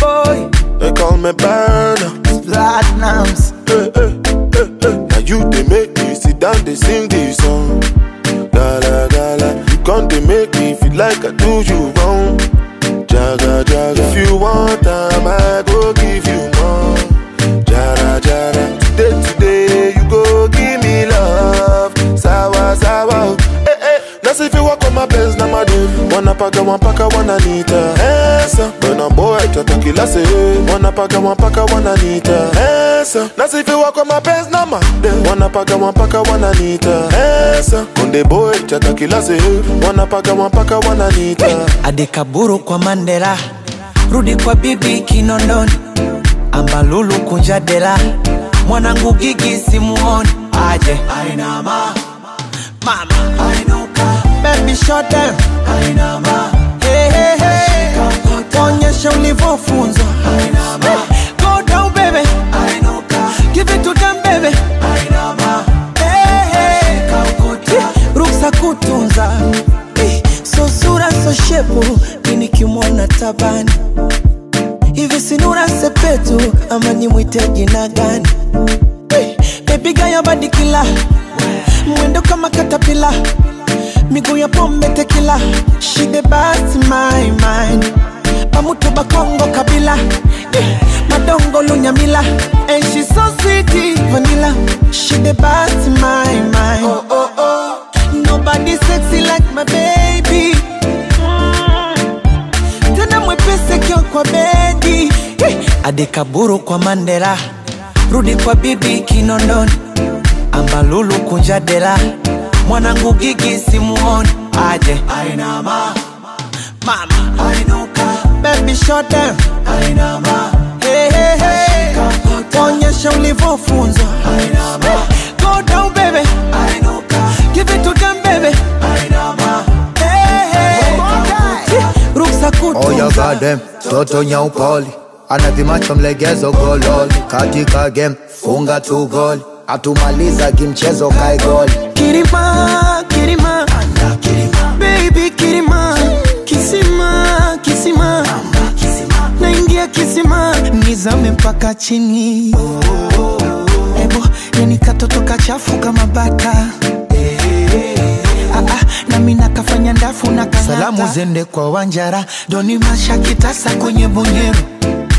Boy, They call me burner. platinums. Hey, hey, hey, hey. Now you they make me sit down, they sing this song. Gala gala, you come they make me feel like I do you wrong. Jaga jaga, if you want time, I go give you more. Jara jara, today today you go give me love. Sawa sawa, eh eh. Now see if you walk on my best, na mpaka wananiita. Esa, when boy tata kila se Wanna paka, one paka, wanna nita. Esa, on my best, na made Wanna paka, wananiita. Esa, konde boy tata kila se Wanna paka, one paka, wanna nita. Adekaburu kwa Mandela, rudi kwa bibi Kinondoni, ambalulu kunja dela, mwanangu gigi simuoni, aje. Ainama mama ainuka, baby shut down ainama, hey, hey, hey. onyesha ulivyofunzwa. Ainama, go down baby. Ainuka, give it to them baby. Ainama, hey, hey. ruksa kutunza. So sura so shepu. Mimi kimwona tabani? Hivi sinura sepetu ama nimwite jina gani? Eh, bebiga ya badikila mwendo kama katapila miguu ya pombe tekila she the best my mind. Pamutu bakongo kabila. Yeah. madongo lunyamila. And she so sweet vanilla. She the best my mind. Oh, oh, oh. Nobody sexy like my baby. Mm. tena mwepesi kio kwa bedi. Ade adekaburu kwa mandela. Rudi kwa bibi kinondoni. Ambalulu kunja dela mwanangu gigi simuoni. Aje? Ainama mama. Ainuka. Baby shut down ainama hey, hey, hey. onyesha ulivyofunzwa. Go down baby. Ainuka. Give it to them baby. Ainama hey, hey. ruksa kutunza toto nyaupoli. Anavimacho mlegezo gololi. Katika game, funga tu goli. Atumaliza kimchezo kae Kirima, Kirima, baby Kirima, Kisima, Kisima, naingia Kisima, nizame mpaka chini. Ebo, yani katoto kachafu kama bata. Ah, ah, nami nakafanya ndafu na kanata. Salamu zende kwa Wanjara, doni masha kitasa kwenye bonyero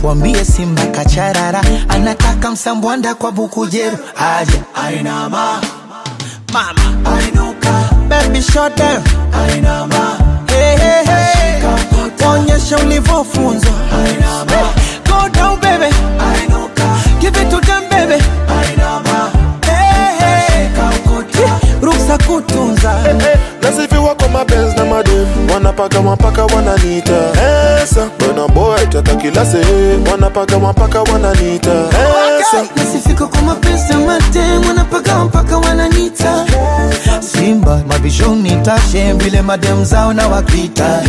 wambie Simba kacharara, anataka msambwanda kwa Bukujeru, aje ainama mama. Ainuka baby shut down ainama hey, hey, hey. Madem. mapaka nita. Esa, bana boy chata kila say. Wanna paka, one paka, wanna nita. Esa. nasifika kwa mapenzi mate wanapaka mapaka wananita Simba mabishoni tashe vile madem zao na wakita